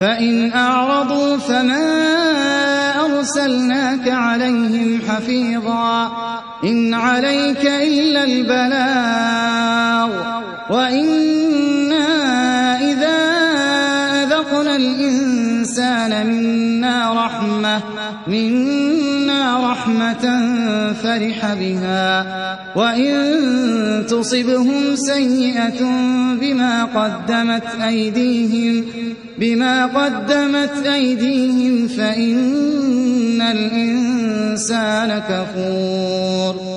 فإن أعرضوا فما أرسلناك عليهم حفيظا إن عليك إلا البلاغ وإنا إذا أذقنا الإنسان منا رحمة منا رحمة فرح بها. وإن تصبهم سيئة بما قدمت أيديهم بما قدمت أيديهم فإن الإنسان كفور.